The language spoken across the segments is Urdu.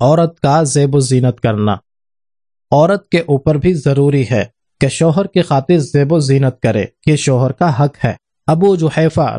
عورت کا زیب و زینت کرنا۔ عورت کے اوپر بھی ضروری ہے کہ شوہر کی خاطر زیب و زینت کرے، یہ شوہر کا حق ہے۔ ابو جو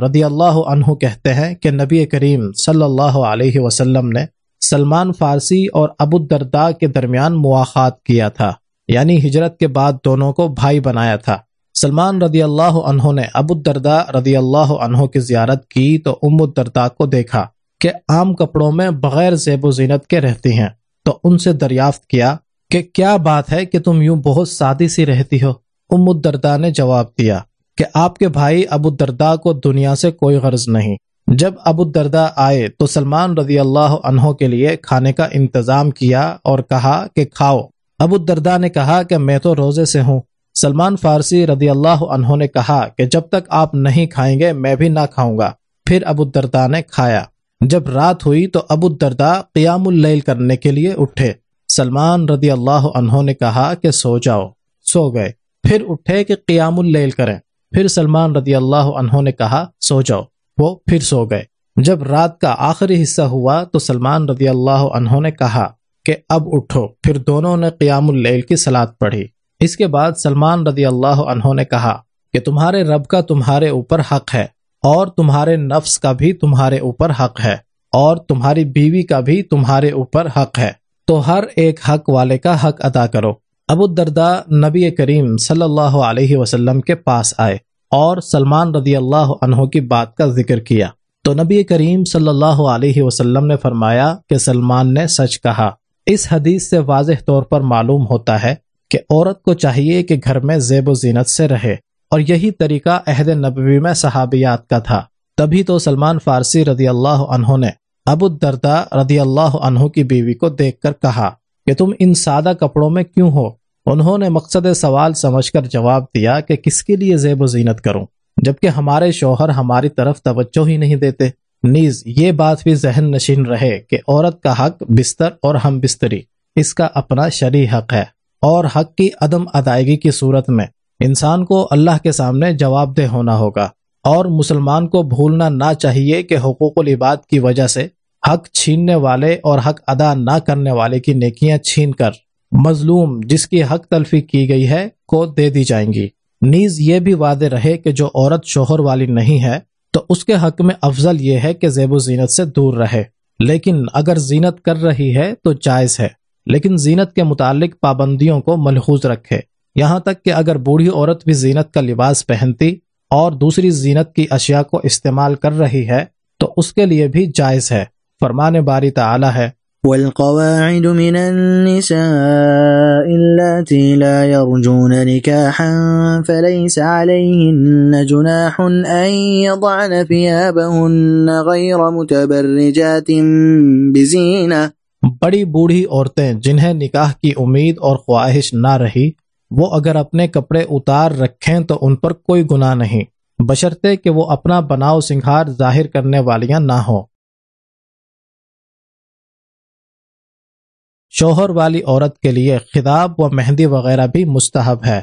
رضی اللہ عنہ کہتے ہیں کہ نبی کریم صلی اللہ علیہ وسلم نے سلمان فارسی اور ابو دردا کے درمیان مواخات کیا تھا یعنی ہجرت کے بعد دونوں کو بھائی بنایا تھا۔ سلمان رضی اللہ عنہ نے ابو دردا رضی اللہ عنہ کی زیارت کی تو ام الدردا کو دیکھا۔ کہ عام کپڑوں میں بغیر زیب و زینت کے رہتی ہیں۔ تو ان سے دریافت کیا کہ کیا بات ہے کہ تم یوں بہت سادی سی رہتی ہو؟ ام الدردا نے جواب دیا کہ آپ کے بھائی ابو دردا کو دنیا سے کوئی غرض نہیں۔ جب ابو دردا آئے تو سلمان رضی اللہ عنہ کے لیے کھانے کا انتظام کیا اور کہا کہ کھاؤ۔ ابو دردا نے کہا کہ میں تو روزے سے ہوں۔ سلمان فارسی رضی اللہ عنہ نے کہا کہ جب تک آپ نہیں کھائیں گے میں بھی نہ کھاؤں گا۔ پھر ابو دردا نے کھایا۔ جب رات ہوئی تو ابو دردا قیام اللیل کرنے کے لیے اٹھے۔ سلمان رضی اللہ عنہ نے کہا کہ سو جاؤ۔ سو گئے۔ پھر اٹھے کہ قیام اللیل کریں۔ پھر سلمان رضی اللہ عنہ نے کہا، سو جاؤ۔ وہ پھر سو گئے۔ جب رات کا آخری حصہ ہوا تو سلمان رضی اللہ عنہ نے کہا کہ اب اٹھو۔ پھر دونوں نے قیام اللیل کی سلاد پڑھی۔ اس کے بعد سلمان رضی اللہ عنہ نے کہا کہ تمہارے رب کا تمہارے اوپر حق ہے۔ اور تمہارے نفس کا بھی تمہارے اوپر حق ہے، اور تمہاری بیوی کا بھی تمہارے اوپر حق ہے۔ تو ہر ایک حق والے کا حق ادا کرو۔ ابو دردا نبی کریم صلی اللہ علیہ وسلم کے پاس آئے اور سلمان رضی اللہ عنہ کی بات کا ذکر کیا۔ تو نبی کریم صلی اللہ علیہ وسلم نے فرمایا کہ سلمان نے سچ کہا۔ اس حدیث سے واضح طور پر معلوم ہوتا ہے کہ عورت کو چاہیے کہ گھر میں زیب و زینت سے رہے۔ اور یہی طریقہ عہد نبوی میں صحابیات کا تھا۔ تبھی تو سلمان فارسی رضی اللہ عنہ نے ابو دردا رضی اللہ عنہ کی بیوی کو دیکھ کر کہا کہ تم ان سادہ کپڑوں میں کیوں ہو؟ انہوں نے مقصد سوال سمجھ کر جواب دیا کہ کس کے لیے زیب و زینت کروں؟ جبکہ ہمارے شوہر ہماری طرف توجہ ہی نہیں دیتے۔ نیز، یہ بات بھی ذہن نشین رہے کہ عورت کا حق بستر اور ہم بستری، اس کا اپنا شرع حق ہے اور حق کی عدم ادائیگی کی صورت میں۔ انسان کو اللہ کے سامنے جواب دہ ہونا ہوگا اور مسلمان کو بھولنا نہ چاہیے کہ حقوق العباد کی وجہ سے حق چھیننے والے اور حق ادا نہ کرنے والے کی نیکیاں چھین کر مظلوم جس کی حق تلفی کی گئی ہے کو دے دی جائیں گی۔ نیز یہ بھی وعدے رہے کہ جو عورت شوہر والی نہیں ہے تو اس کے حق میں افضل یہ ہے کہ زیب و زینت سے دور رہے۔ لیکن اگر زینت کر رہی ہے تو جائز ہے، لیکن زینت کے متعلق پابندیوں کو ملحوظ رکھے۔ یہاں تک کہ اگر بوڑھی عورت بھی زینت کا لباس پہنتی اور دوسری زینت کی اشیاء کو استعمال کر رہی ہے تو اس کے لیے بھی جائز ہے۔ فرمان باری تعالی ہے۔ والقواعد من النساء اللاتي لا يرجون نكاحا فليس عليهن جناح أن يضعن ثيابهن غير متبرجات بزينة۔ بڑی بوڑھی عورتیں جنہیں نکاح کی امید اور خواہش نہ رہی وہ اگر اپنے کپڑے اتار رکھیں تو ان پر کوئی گناہ نہیں۔ بشرطے کہ وہ اپنا بناؤ سنگھار ظاہر کرنے والیاں نہ ہوں۔ شوہر والی عورت کے لیے خطاب و مہندی وغیرہ بھی مستحب ہے۔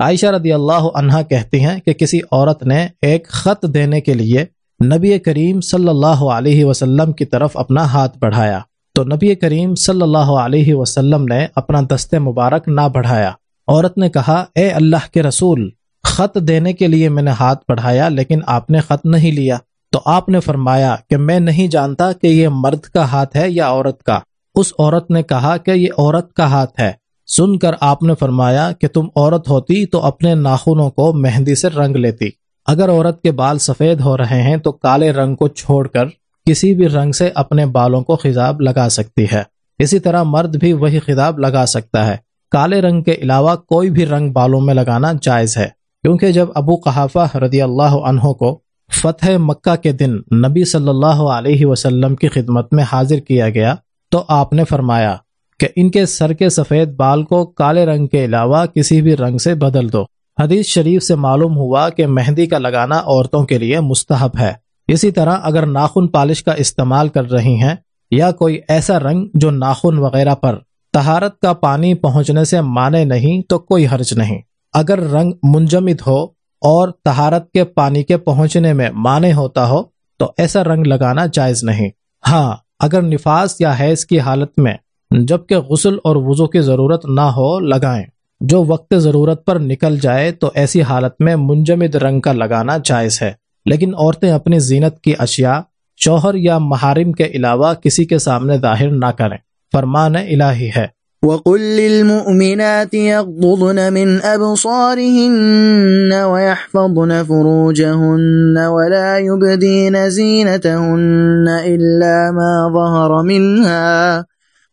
عائشہ رضی اللہ عنہ کہتی ہیں کہ کسی عورت نے ایک خط دینے کے لیے نبی کریم صلی اللہ علیہ وسلم کی طرف اپنا ہاتھ بڑھایا۔ تو نبی کریم صلی اللہ علیہ وسلم نے اپنا دست مبارک نہ بڑھایا۔ عورت نے کہا، اے اللہ کے رسول، خط دینے کے لیے میں نے ہاتھ بڑھایا، لیکن آپ نے خط نہیں لیا۔ تو آپ نے فرمایا کہ میں نہیں جانتا کہ یہ مرد کا ہاتھ ہے یا عورت کا۔ اس عورت نے کہا کہ یہ عورت کا ہاتھ ہے۔ سن کر آپ نے فرمایا کہ تم عورت ہوتی تو اپنے ناخنوں کو مہندی سے رنگ لیتی۔ اگر عورت کے بال سفید ہو رہے ہیں تو کالے رنگ کو چھوڑ کر کسی بھی رنگ سے اپنے بالوں کو خضاب لگا سکتی ہے۔ اسی طرح مرد بھی وہی خضاب لگا سکتا ہے۔ کالے رنگ کے علاوہ کوئی بھی رنگ بالوں میں لگانا جائز ہے۔ کیونکہ جب ابو قحافہ رضی اللہ عنہ کو فتح مکہ کے دن نبی صلی اللہ علیہ وسلم کی خدمت میں حاضر کیا گیا تو آپ نے فرمایا کہ ان کے سر کے سفید بال کو کالے رنگ کے علاوہ کسی بھی رنگ سے بدل دو۔ حدیث شریف سے معلوم ہوا کہ مہندی کا لگانا عورتوں کے لیے مستحب ہے۔ اسی طرح اگر ناخن پالش کا استعمال کر رہی ہیں یا کوئی ایسا رنگ جو ناخن وغیرہ پر تہارت کا پانی پہنچنے سے مانے نہیں تو کوئی حرج نہیں۔ اگر رنگ منجمد ہو اور تہارت کے پانی کے پہنچنے میں مانے ہوتا ہو تو ایسا رنگ لگانا جائز نہیں۔ ہاں اگر نفاس یا حیض کی حالت میں جبکہ غسل اور وضو کی ضرورت نہ ہو، لگائیں۔ جو وقت ضرورت پر نکل جائے تو ایسی حالت میں منجمد رنگ کا لگانا جائز ہے۔ لیکن عورتیں اپنی زینت کی اشیاء، شوہر یا محارم کے علاوہ کسی کے سامنے ظاہر نہ کریں۔ فرمان الہی ہے۔ وقل للمؤمنات يغضضن من أبصارهن ويحفظن فروجهن ولا يبدين زينتهن إلا ما ظهر منها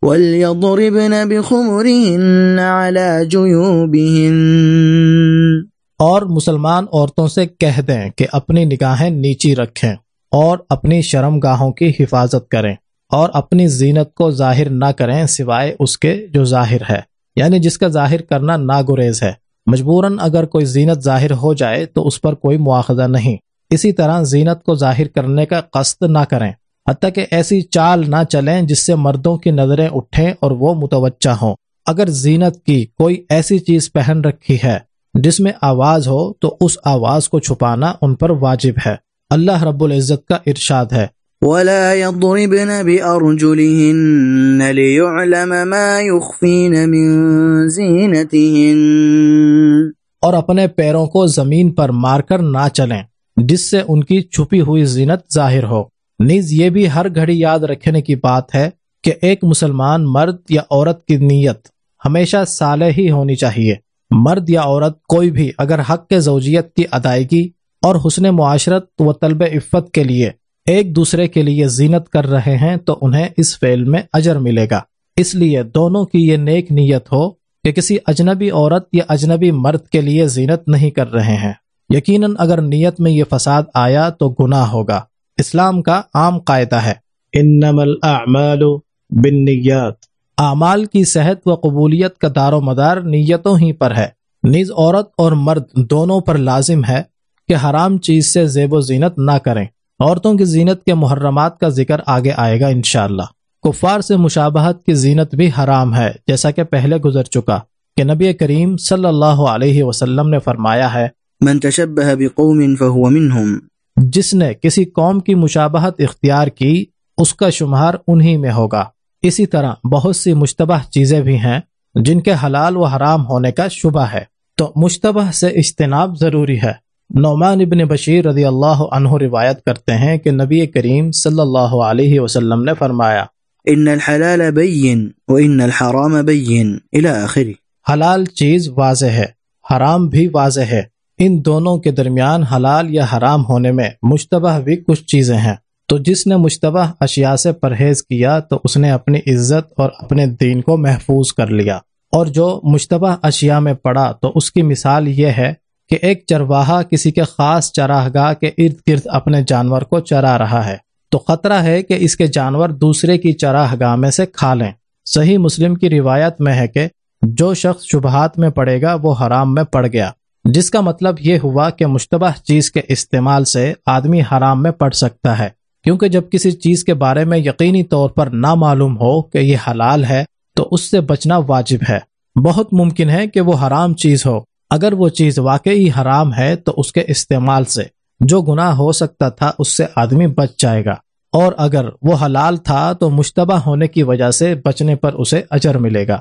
وليضربن بخمرهن على جيوبهن۔ اور مسلمان عورتوں سے کہہ دیں کہ اپنی نگاہیں نیچی رکھیں اور اپنی شرم گاہوں کی حفاظت کریں۔ اور اپنی زینت کو ظاہر نہ کریں سوائے اس کے جو ظاہر ہے۔ یعنی جس کا ظاہر کرنا ناگریز ہے۔ مجبوراً اگر کوئی زینت ظاہر ہو جائے تو اس پر کوئی مواخذہ نہیں۔ اسی طرح زینت کو ظاہر کرنے کا قصد نہ کریں۔ حتیٰ کہ ایسی چال نہ چلیں جس سے مردوں کی نظریں اٹھیں اور وہ متوجہ ہوں۔ اگر زینت کی کوئی ایسی چیز پہن رکھی ہے جس میں آواز ہو تو اس آواز کو چھپانا ان پر واجب ہے۔ اللہ رب العزت کا ارشاد ہے۔ ولا يضربن بأرجلهن ليعلم ما يخفين من زينتهن اور اپنے پیروں کو زمین پر مار کر نہ چلیں، جس سے ان کی چھپی ہوئی زینت ظاہر ہو۔ نیز یہ بھی ہر گھڑی یاد رکھنے کی بات ہے کہ ایک مسلمان مرد یا عورت کی نیت ہمیشہ صالح ہی ہونی چاہیے۔ مرد یا عورت کوئی بھی اگر حق کے زوجیت کی ادائیگی اور حسن معاشرت و طلب عفت کے لیے ایک دوسرے کے لیے زینت کر رہے ہیں تو انہیں اس فعل میں اجر ملے گا۔ اس لیے دونوں کی یہ نیک نیت ہو کہ کسی اجنبی عورت یا اجنبی مرد کے لیے زینت نہیں کر رہے ہیں۔ یقیناً اگر نیت میں یہ فساد آیا تو گناہ ہوگا۔ اسلام کا عام قاعدہ ہے۔ انما الاعمال بالنیات۔ اعمال کی صحت و قبولیت کا دار و مدار نیتوں ہی پر ہے۔ نیز عورت اور مرد دونوں پر لازم ہے کہ حرام چیز سے زیب و زینت نہ کریں۔ عورتوں کی زینت کے محرمات کا ذکر آگے آئے گا انشاءاللہ۔ کفار سے مشابہت کی زینت بھی حرام ہے جیسا کہ پہلے گزر چکا کہ نبی کریم صلی اللہ علیہ وسلم نے فرمایا ہے من تشبہ بقوم فهو منهم جس نے کسی قوم کی مشابہت اختیار کی اس کا شمار انہی میں ہوگا۔ اسی طرح بہت سی مشتبہ چیزیں بھی ہیں جن کے حلال و حرام ہونے کا شبہ ہے۔ تو مشتبہ سے اجتناب ضروری ہے۔ نعمان ابن بشیر رضی اللہ عنہ روایت کرتے ہیں کہ نبی کریم صلی اللہ علیہ وسلم نے فرمایا ان الحلال بین و ان الحرام بین الى آخری. حلال چیز واضح ہے حرام بھی واضح ہے۔ ان دونوں کے درمیان حلال یا حرام ہونے میں مشتبہ بھی کچھ چیزیں ہیں۔ تو جس نے مشتبہ اشیاء سے پرہیز کیا تو اس نے اپنی عزت اور اپنے دین کو محفوظ کر لیا۔ اور جو مشتبہ اشیاء میں پڑا تو اس کی مثال یہ ہے کہ ایک چرواہا کسی کے خاص چراہ گاہ کے ارد گرد اپنے جانور کو چرا رہا ہے۔ تو خطرہ ہے کہ اس کے جانور دوسرے کی چراہ گاہ میں سے کھا لیں۔ صحیح مسلم کی روایت میں ہے کہ جو شخص شبہات میں پڑے گا، وہ حرام میں پڑ گیا۔ جس کا مطلب یہ ہوا کہ مشتبہ چیز کے استعمال سے آدمی حرام میں پڑ سکتا ہے۔ کیونکہ جب کسی چیز کے بارے میں یقینی طور پر نہ معلوم ہو کہ یہ حلال ہے، تو اس سے بچنا واجب ہے۔ بہت ممکن ہے کہ وہ حرام چیز ہو۔ اگر وہ چیز واقعی حرام ہے تو اس کے استعمال سے۔ جو گناہ ہو سکتا تھا اس سے آدمی بچ جائے گا۔ اور اگر وہ حلال تھا تو مشتبہ ہونے کی وجہ سے بچنے پر اسے اجر ملے گا۔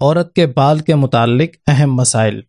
عورت کے بال کے متعلق اہم مسائل۔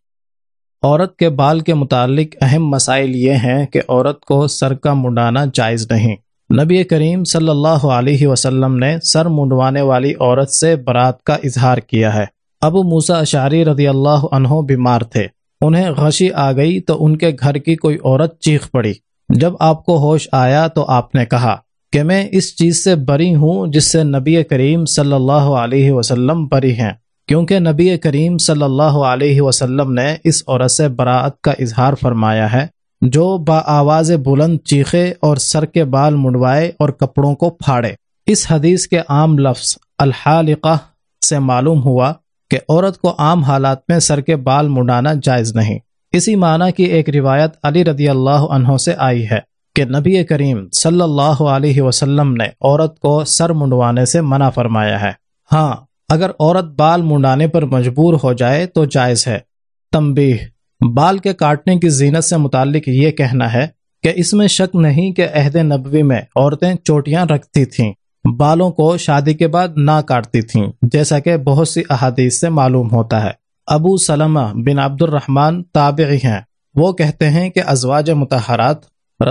عورت کے بال کے متعلق اہم مسائل یہ ہیں کہ عورت کو سر کا منڈانا جائز نہیں۔ نبی کریم صلی اللہ علیہ وسلم نے سر منڈوانے والی عورت سے برات کا اظہار کیا ہے۔ ابو موسا اشاری رضی اللہ عنہ بیمار تھے۔ انہیں غشی آ گئی تو ان کے گھر کی کوئی عورت چیخ پڑی۔ جب آپ کو ہوش آیا تو آپ نے کہا کہ میں اس چیز سے بری ہوں جس سے نبی کریم صلی اللہ علیہ وسلم بری ہیں۔ کیونکہ نبی کریم صلی اللہ علیہ وسلم نے اس عورت سے براعت کا اظہار فرمایا ہے۔ جو با آواز بلند چیخے اور سر کے بال منڈوائے اور کپڑوں کو پھاڑے۔ اس حدیث کے عام لفظ الحالقہ سے معلوم ہوا کہ عورت کو عام حالات میں سر کے بال منڈانا جائز نہیں۔ اسی معنی کی ایک روایت علی رضی اللہ عنہ سے آئی ہے کہ نبی کریم صلی اللہ علیہ وسلم نے عورت کو سر منڈوانے سے منع فرمایا ہے۔ ہاں اگر عورت بال منڈانے پر مجبور ہو جائے تو جائز ہے۔ تمبیح بال کے کاٹنے کی زینت سے متعلق یہ کہنا ہے کہ اس میں شک نہیں کہ عہد نبوی میں عورتیں چوٹیاں رکھتی تھیں، بالوں کو شادی کے بعد نہ کاٹتی تھیں، جیسا کہ بہت سی احادیث سے معلوم ہوتا ہے۔ ابو سلمہ بن عبد الرحمن تابعی ہیں۔ وہ کہتے ہیں کہ ازواج متحرات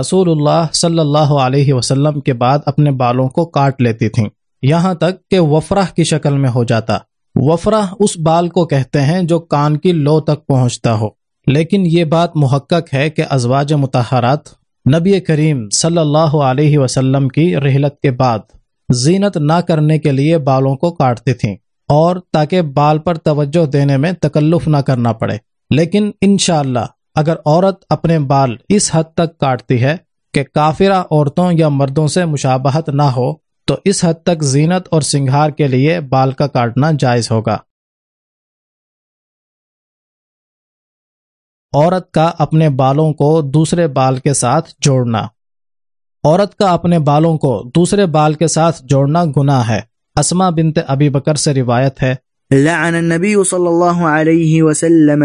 رسول اللہ صلی اللہ علیہ وسلم کے بعد اپنے بالوں کو کاٹ لیتی تھیں۔ یہاں تک کہ وفرہ کی شکل میں ہو جاتا۔ وفرہ اس بال کو کہتے ہیں جو کان کی لو تک پہنچتا ہو۔ لیکن یہ بات محقق ہے کہ ازواج متحرات نبی کریم صلی اللہ علیہ وسلم کی رحلت کے بعد زینت نہ کرنے کے لیے بالوں کو کاٹتی تھیں اور تاکہ بال پر توجہ دینے میں تکلف نہ کرنا پڑے۔ لیکن انشاءاللہ اللہ اگر عورت اپنے بال اس حد تک کاٹتی ہے کہ کافرہ عورتوں یا مردوں سے مشابہت نہ ہو، تو اس حد تک زینت اور سنگھار کے لیے بال کا کاٹنا جائز ہوگا۔ عورت کا اپنے بالوں کو دوسرے بال کے ساتھ جوڑنا۔ عورت کا اپنے بالوں کو دوسرے بال کے ساتھ جوڑنا گناہ ہے۔ اسما بنت ابی بکر سے روایت ہے۔ لعن النبی صلی اللہ علیہ وسلم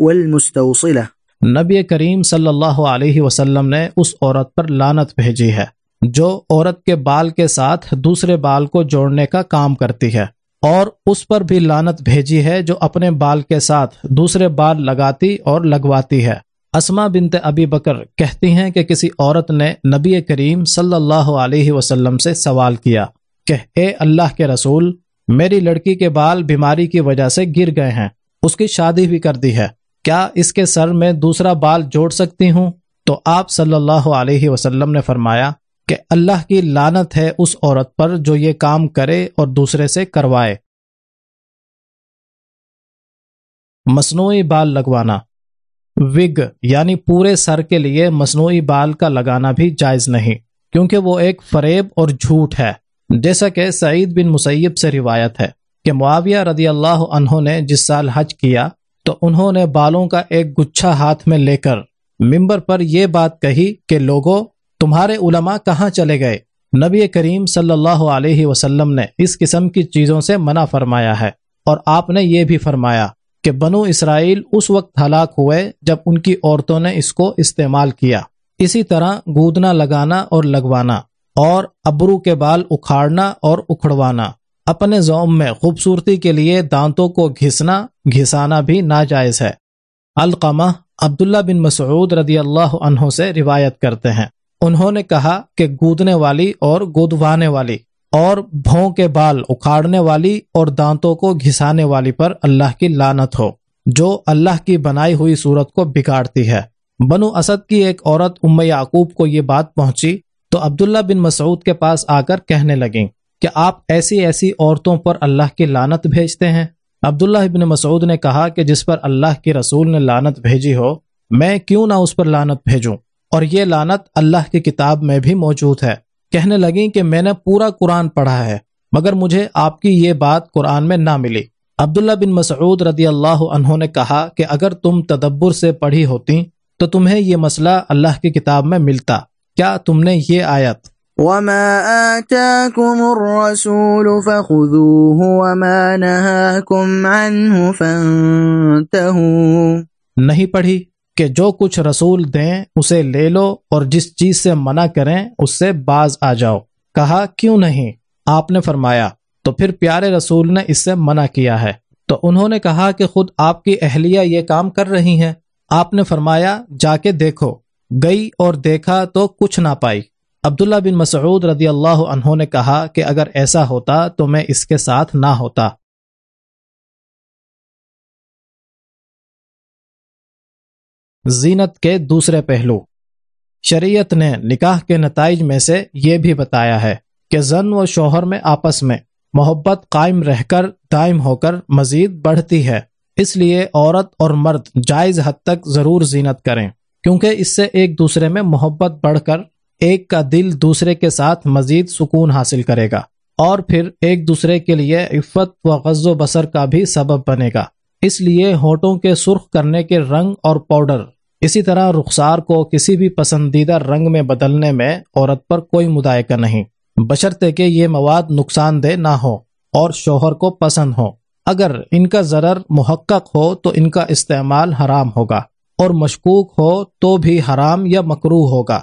والمستوصلة نبی کریم صلی اللہ علیہ وسلم نے اس عورت پر لانت بھیجی ہے جو عورت کے بال کے ساتھ دوسرے بال کو جوڑنے کا کام کرتی ہے۔ اور اس پر بھی لانت بھیجی ہے جو اپنے بال کے ساتھ دوسرے بال لگاتی اور لگواتی ہے۔ اسما بنت ابی بکر کہتی ہیں کہ کسی عورت نے نبی کریم صلی اللہ علیہ وسلم سے سوال کیا کہ اے اللہ کے رسول، میری لڑکی کے بال بیماری کی وجہ سے گر گئے ہیں، اس کی شادی بھی کر دی ہے، کیا اس کے سر میں دوسرا بال جوڑ سکتی ہوں؟ تو آپ صلی اللہ علیہ وسلم نے فرمایا کہ اللہ کی لانت ہے اس عورت پر جو یہ کام کرے اور دوسرے سے کروائے۔ مصنوعی بال لگوانا۔ وگ یعنی پورے سر کے لیے مصنوعی بال کا لگانا بھی جائز نہیں، کیونکہ وہ ایک فریب اور جھوٹ ہے۔ جیسا کہ سعید بن مسیب سے روایت ہے کہ معاویہ رضی اللہ عنہ نے جس سال حج کیا، تو انہوں نے بالوں کا ایک گچھا ہاتھ میں لے کر ممبر پر یہ بات کہی کہ لوگوں تمہارے علماء کہاں چلے گئے؟ نبی کریم صلی اللہ علیہ وسلم نے اس قسم کی چیزوں سے منع فرمایا ہے۔ اور آپ نے یہ بھی فرمایا کہ بنو اسرائیل اس وقت ہلاک ہوئے جب ان کی عورتوں نے اس کو استعمال کیا۔ اسی طرح گودنا لگانا اور لگوانا اور ابرو کے بال اکھاڑنا اور اکھڑوانا۔ اپنے زوم میں خوبصورتی کے لیے دانتوں کو گھسنا، گھسانا بھی ناجائز ہے۔ القمہ عبداللہ بن مسعود رضی اللہ عنہ سے روایت کرتے ہیں۔ انہوں نے کہا کہ گودنے والی اور گودوانے والی اور بھوں کے بال اکھاڑنے والی اور دانتوں کو گھسانے والی پر اللہ کی لانت ہو، جو اللہ کی بنائی ہوئی صورت کو بگاڑتی ہے۔ بنو اسد کی ایک عورت ام یعقوب کو یہ بات پہنچی تو عبداللہ بن مسعود کے پاس آ کر کہنے لگیں کہ آپ ایسی ایسی عورتوں پر اللہ کی لانت بھیجتے ہیں۔ عبداللہ بن مسعود نے کہا کہ جس پر اللہ کے رسول نے لانت بھیجی ہو، میں کیوں نہ اس پر لانت بھیجوں؟ اور یہ لانت اللہ کی کتاب میں بھی موجود ہے۔ کہنے لگیں کہ میں نے پورا قرآن پڑھا ہے مگر مجھے آپ کی یہ بات قرآن میں نہ ملی۔ عبداللہ بن مسعود رضی اللہ عنہ نے کہا کہ اگر تم تدبر سے پڑھی ہوتی تو تمہیں یہ مسئلہ اللہ کی کتاب میں ملتا۔ کیا تم نے یہ آیت؟ وما آتاكم الرسول فخذوه وما نهاكم عنه فانتهوا۔ نہیں پڑھی؟ کہ جو کچھ رسول دیں اسے لے لو اور جس چیز سے منع کریں اس سے باز آ جاؤ۔ کہا، کیوں نہیں؟ آپ نے فرمایا۔ تو پھر پیارے رسول نے اس سے منع کیا ہے۔ تو انہوں نے کہا کہ خود آپ کی اہلیہ یہ کام کر رہی ہیں۔ آپ نے فرمایا، جا کے دیکھو۔ گئی اور دیکھا تو کچھ نہ پائی۔ عبداللہ بن مسعود رضی اللہ عنہ نے کہا کہ اگر ایسا ہوتا تو میں اس کے ساتھ نہ ہوتا۔ زینت کے دوسرے پہلو۔ شریعت نے نکاح کے نتائج میں سے یہ بھی بتایا ہے کہ زن و شوہر میں آپس میں محبت قائم رہ کر دائم ہو کر مزید بڑھتی ہے۔ اس لیے عورت اور مرد جائز حد تک ضرور زینت کریں، کیونکہ اس سے ایک دوسرے میں محبت بڑھ کر ایک کا دل دوسرے کے ساتھ مزید سکون حاصل کرے گا، اور پھر ایک دوسرے کے لیے عفت و غز و بسر کا بھی سبب بنے گا۔ اس لیے ہونٹوں کے سرخ کرنے کے رنگ اور پاؤڈر اسی طرح رخسار کو کسی بھی پسندیدہ رنگ میں بدلنے میں عورت پر کوئی مدائقہ نہیں۔ بشرطے کہ یہ مواد نقصان دہ نہ ہو اور شوہر کو پسند ہو۔ اگر ان کا ضرر محقق ہو تو ان کا استعمال حرام ہوگا اور مشکوک ہو تو بھی حرام یا مکرو ہوگا۔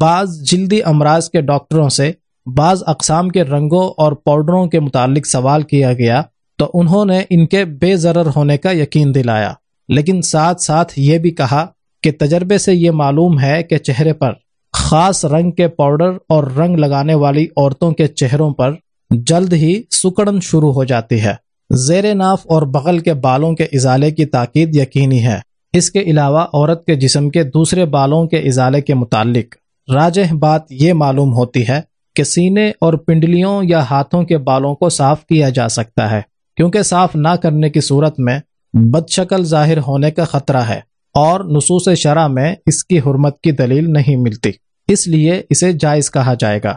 بعض جلدی امراض کے ڈاکٹروں سے بعض اقسام کے رنگوں اور پاؤڈروں کے متعلق سوال کیا گیا تو انہوں نے ان کے بے ضرر ہونے کا یقین دلایا۔ لیکن ساتھ ساتھ یہ بھی کہا کہ تجربے سے یہ معلوم ہے کہ چہرے پر خاص رنگ کے پاؤڈر اور رنگ لگانے والی عورتوں کے چہروں پر جلد ہی سکڑن شروع ہو جاتی ہے۔ زیر ناف اور بغل کے بالوں کے ازالے کی تاکید یقینی ہے۔ اس کے علاوہ عورت کے جسم کے دوسرے بالوں کے ازالے کے متعلق راجہ بات یہ معلوم ہوتی ہے کہ سینے اور پنڈلیوں یا ہاتھوں کے بالوں کو صاف کیا جا سکتا ہے، کیونکہ صاف نہ کرنے کی صورت میں بد شکل ظاہر ہونے کا خطرہ ہے۔ اور نصوص شرح میں اس کی حرمت کی دلیل نہیں ملتی۔ اس لیے اسے جائز کہا جائے گا۔